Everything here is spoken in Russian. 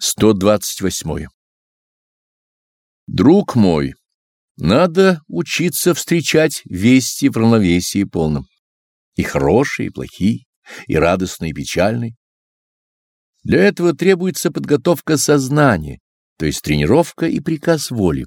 128. Друг мой, надо учиться встречать вести в равновесии полном. И хорошие, и плохие, и радостные, и печальные. Для этого требуется подготовка сознания, то есть тренировка и приказ воли.